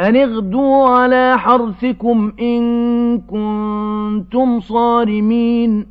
أن اغدوا على حرثكم إن كنتم صارمين